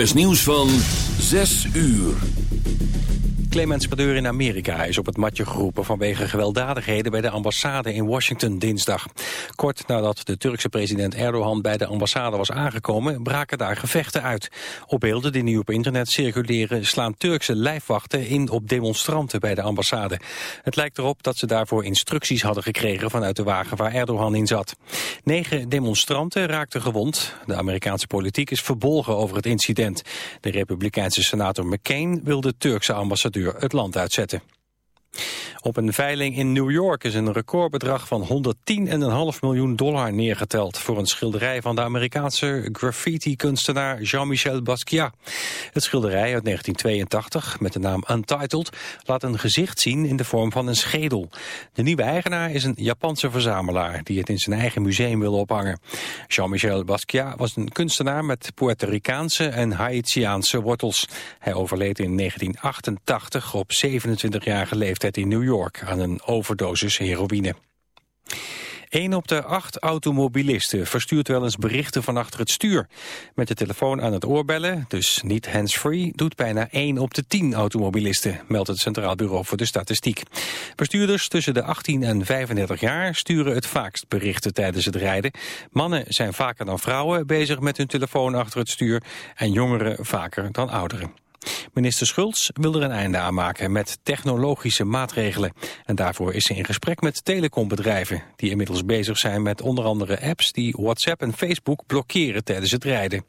NOS nieuws van 6 uur. Clemens Padeur in Amerika is op het matje geroepen vanwege gewelddadigheden bij de ambassade in Washington dinsdag. Kort nadat de Turkse president Erdogan bij de ambassade was aangekomen, braken daar gevechten uit. Op beelden die nu op internet circuleren slaan Turkse lijfwachten in op demonstranten bij de ambassade. Het lijkt erop dat ze daarvoor instructies hadden gekregen vanuit de wagen waar Erdogan in zat. Negen demonstranten raakten gewond. De Amerikaanse politiek is verbolgen over het incident. De republikeinse senator McCain wil de Turkse ambassadeur het land uitzetten. Op een veiling in New York is een recordbedrag van 110,5 miljoen dollar neergeteld voor een schilderij van de Amerikaanse graffiti-kunstenaar Jean-Michel Basquiat. Het schilderij uit 1982 met de naam Untitled laat een gezicht zien in de vorm van een schedel. De nieuwe eigenaar is een Japanse verzamelaar die het in zijn eigen museum wil ophangen. Jean-Michel Basquiat was een kunstenaar met Puerto Ricaanse en Haitiaanse wortels. Hij overleed in 1988 op 27-jarige leeftijd in New York aan een overdosis heroïne. Een op de acht automobilisten verstuurt wel eens berichten van achter het stuur. Met de telefoon aan het oorbellen, dus niet hands-free, doet bijna 1 op de 10 automobilisten, meldt het Centraal Bureau voor de Statistiek. Bestuurders tussen de 18 en 35 jaar sturen het vaakst berichten tijdens het rijden. Mannen zijn vaker dan vrouwen bezig met hun telefoon achter het stuur en jongeren vaker dan ouderen. Minister Schultz wil er een einde aan maken met technologische maatregelen. En daarvoor is ze in gesprek met telecombedrijven... die inmiddels bezig zijn met onder andere apps die WhatsApp en Facebook blokkeren tijdens het rijden.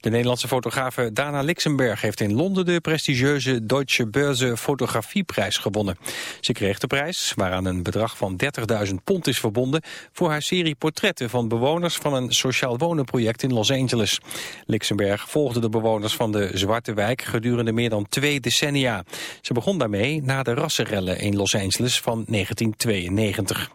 De Nederlandse fotografe Dana Lixenberg heeft in Londen de prestigieuze Deutsche Börse Fotografieprijs gewonnen. Ze kreeg de prijs, waaraan een bedrag van 30.000 pond is verbonden, voor haar serie portretten van bewoners van een sociaal wonenproject in Los Angeles. Lixenberg volgde de bewoners van de Zwarte Wijk gedurende meer dan twee decennia. Ze begon daarmee na de rassenrellen in Los Angeles van 1992.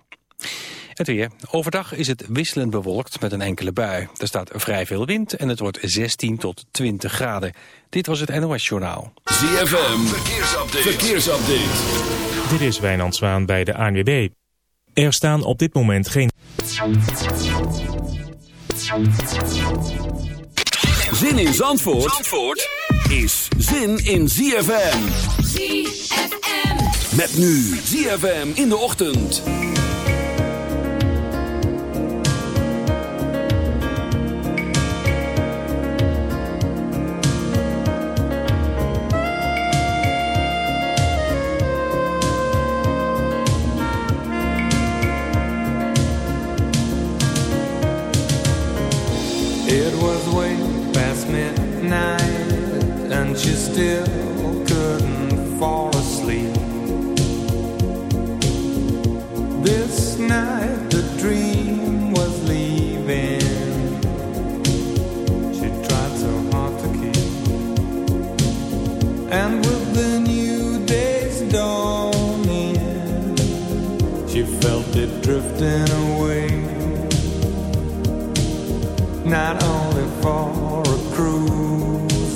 Het weer. Overdag is het wisselend bewolkt met een enkele bui. Er staat vrij veel wind en het wordt 16 tot 20 graden. Dit was het NOS Journaal. ZFM. Verkeersupdate. Verkeersupdate. Dit is Wijnand Zwaan bij de ANWB. Er staan op dit moment geen... Zin in Zandvoort, Zandvoort is zin in ZFM. ZFM. Met nu ZFM in de ochtend. Still couldn't fall asleep. This night the dream was leaving. She tried so hard to keep. And with the new day's dawning, she felt it drifting away. Not only for a cruise,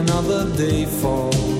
Another day for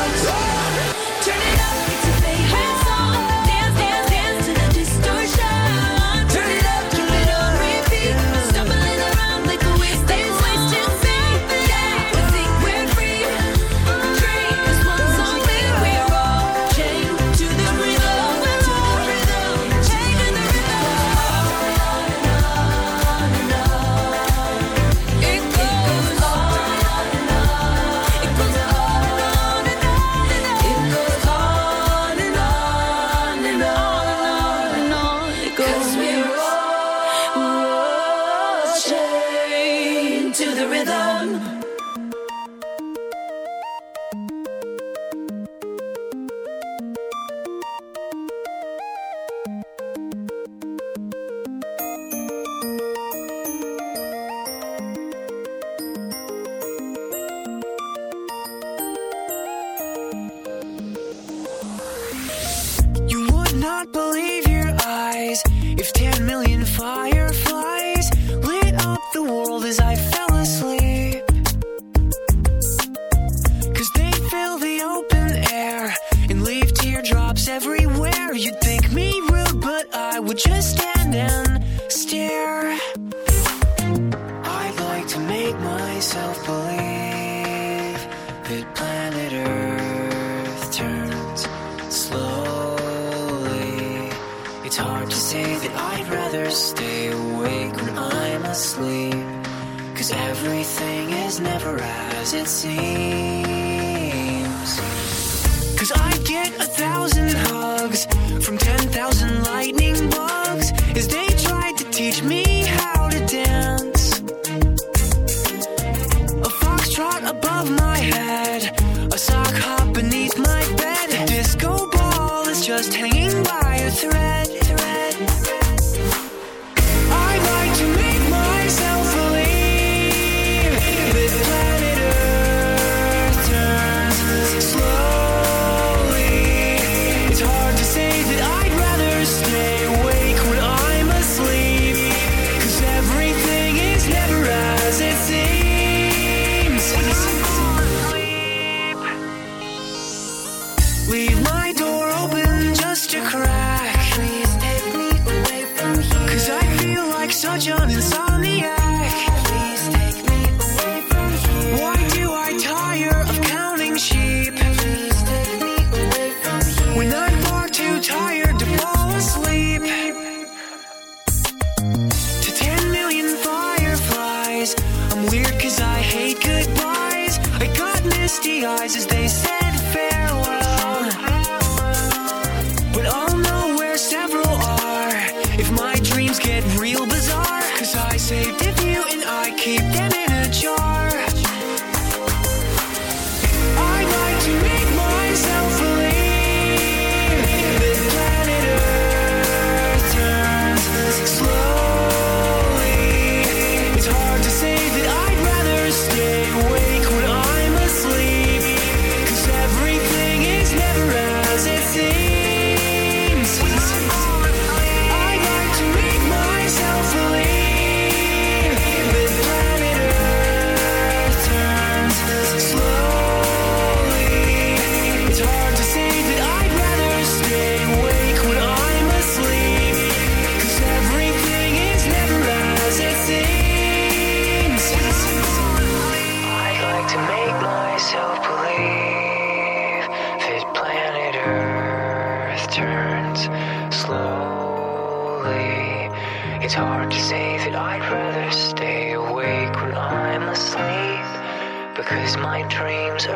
not believe your eyes. If 10 million hate goodbyes. I got misty eyes as they said farewell.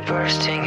bursting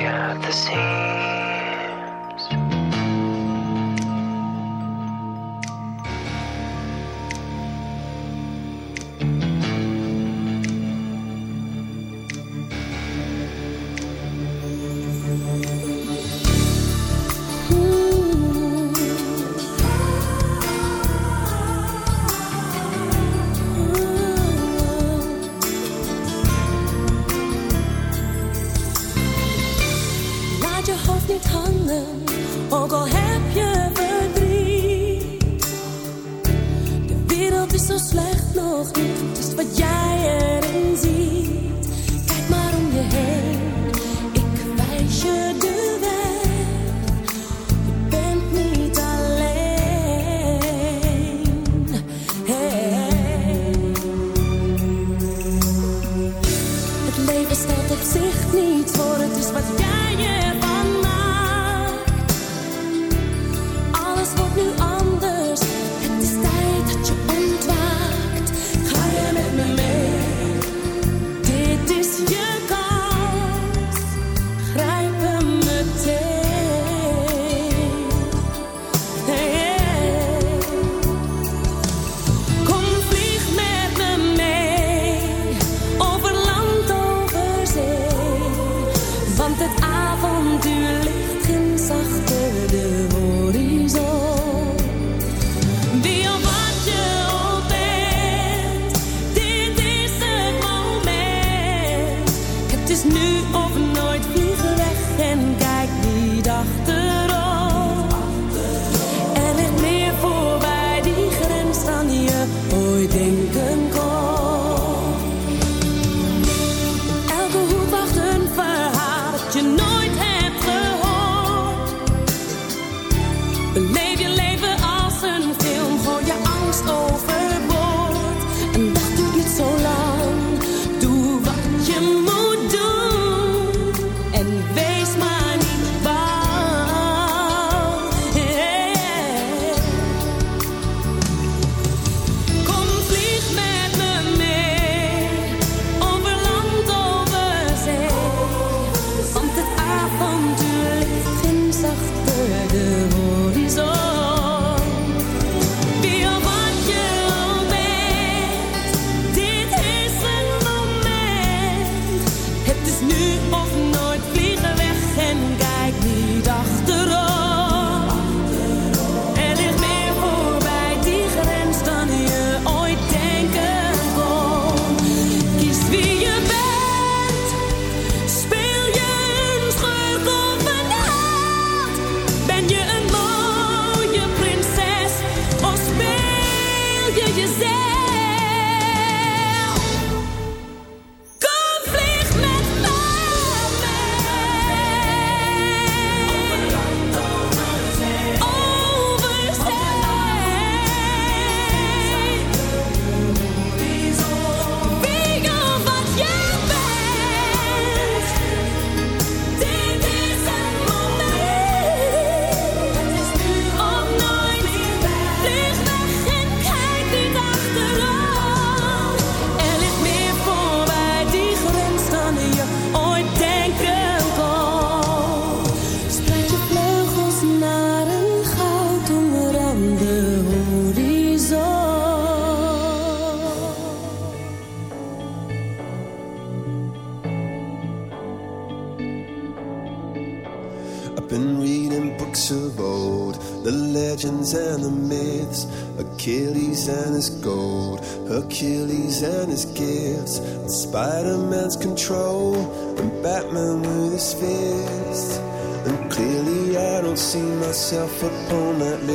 zo slecht nog niet.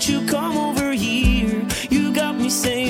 Why don't you come over here? You got me saying,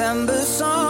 December song.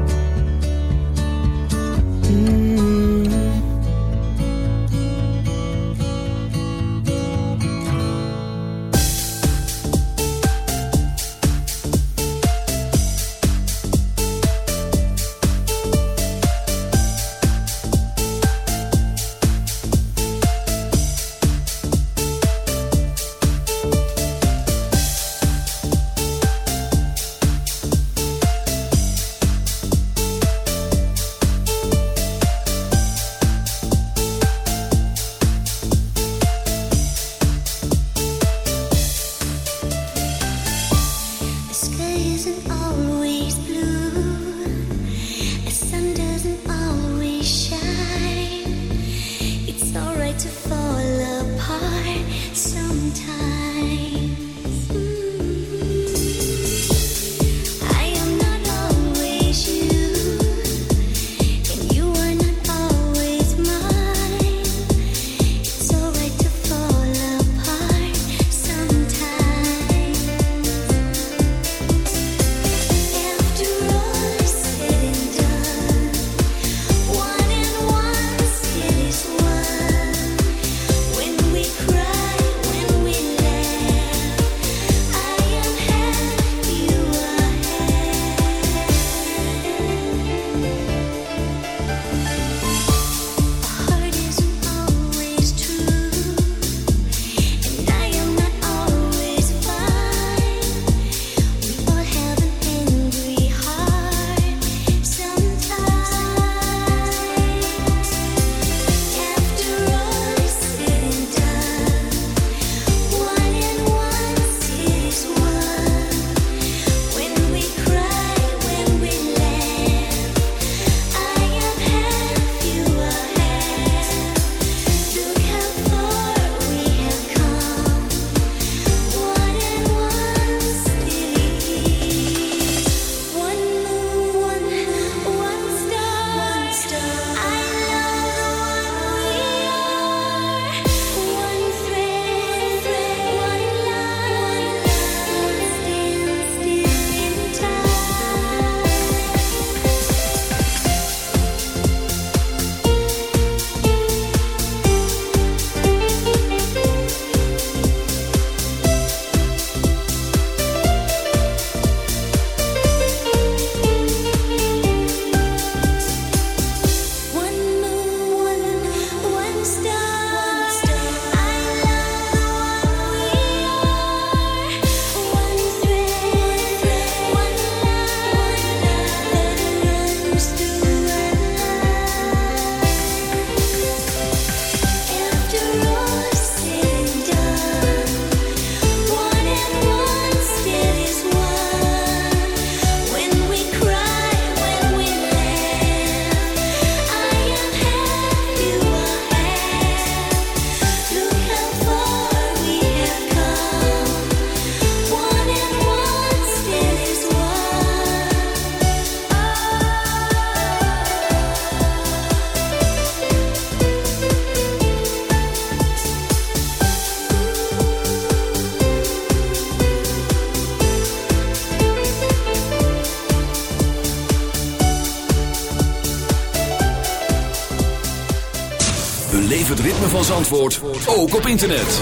van Zandvoort ook op internet.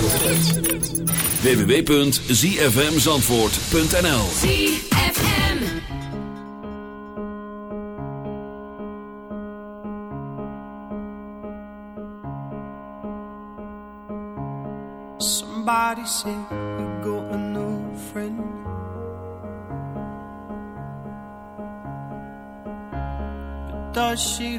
www.zfmzandvoort.nl ZFM Somebody say you got a new friend. But does she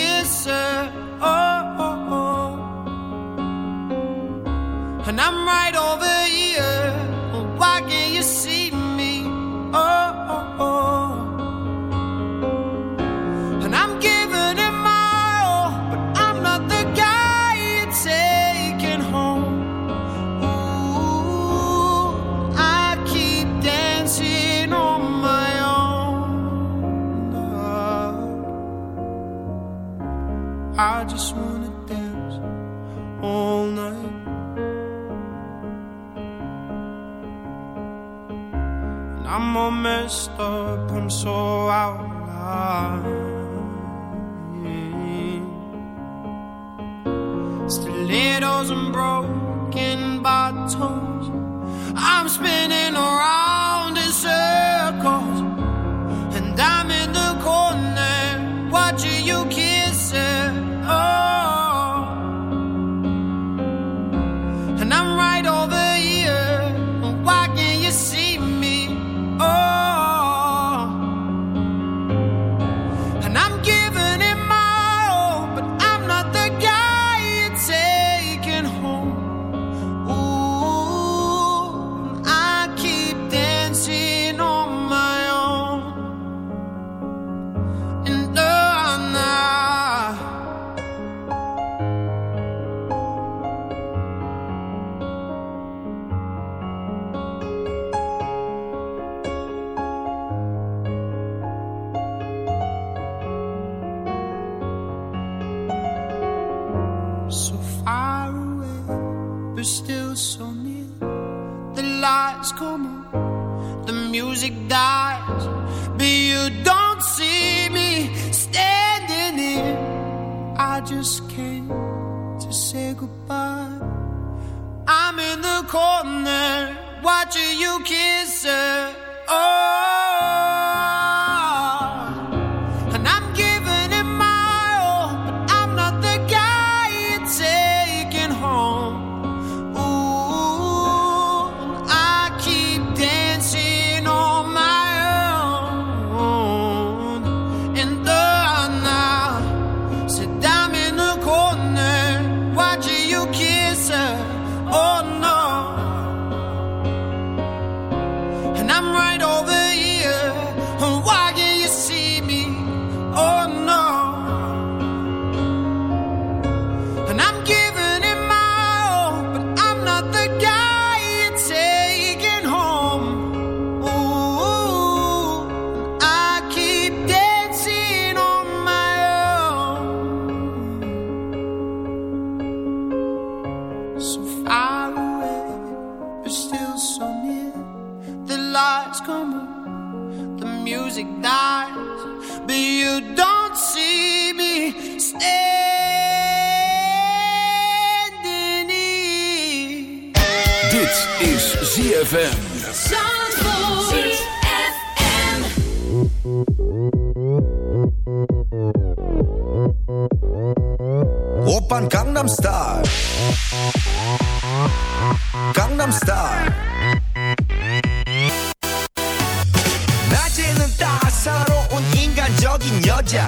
disturbance so out yeah. Stilettos and broken bottles. I'm spinning around. standing here. Dit is ZFM. Oppan Gangnam Style. Gangnam Style. 낮에는 따사로운 인간적인 여자.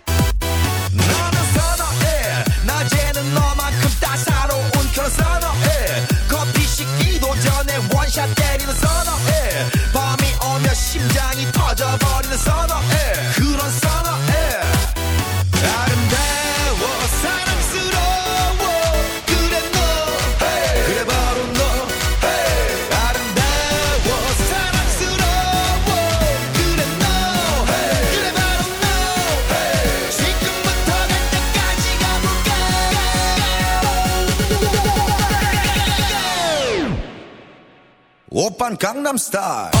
star.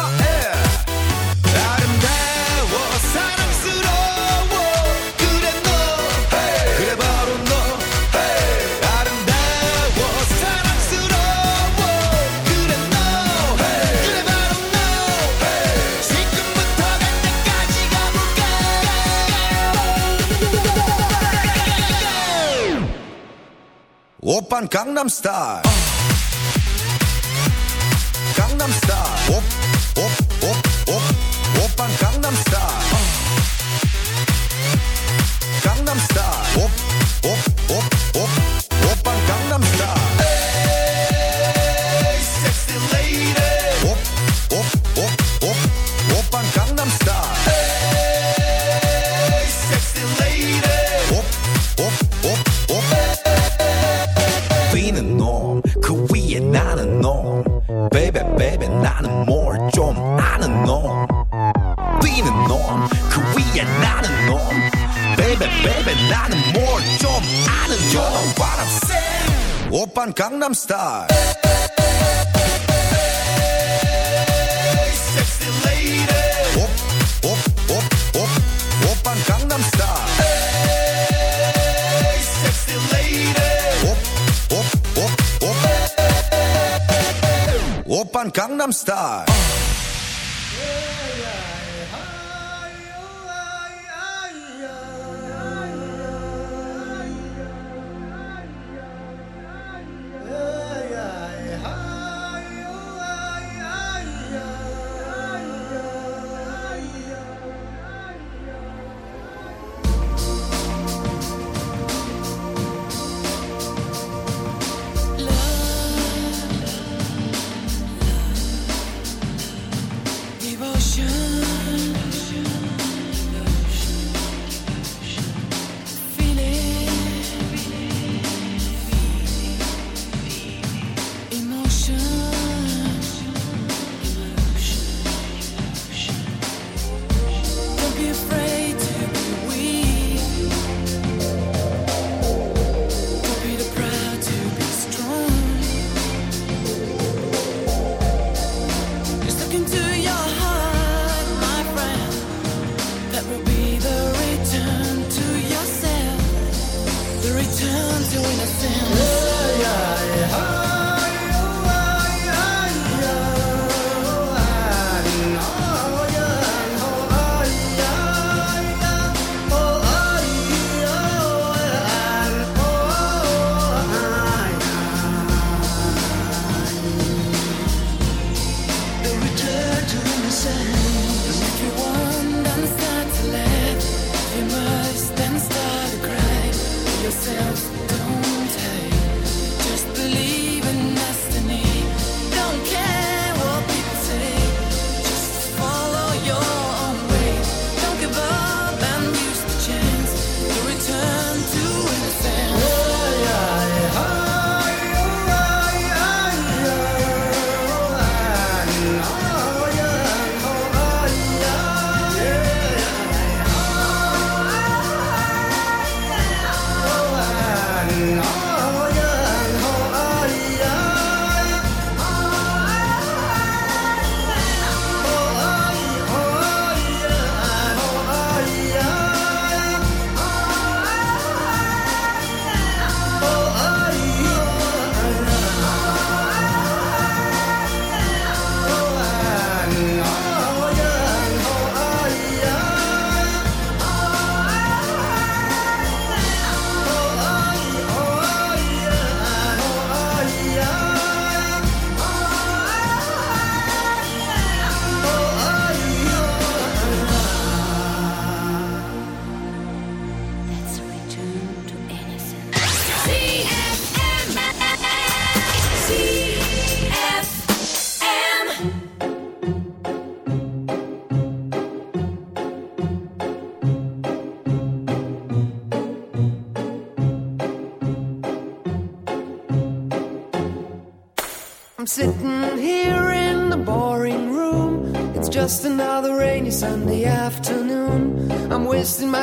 op Gangnam Style. Gangnam Style. Op, op. Gangnam star. Open Gangnam Style.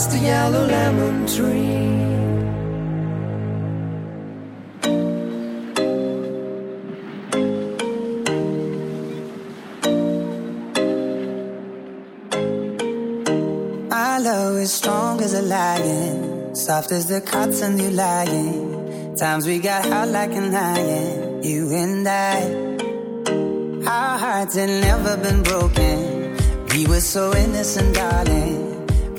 just a yellow lemon tree. My love is strong as a lion, soft as the cotton you lying. Times we got hot like an iron, you and I. Our hearts had never been broken. We were so innocent, darling.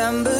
September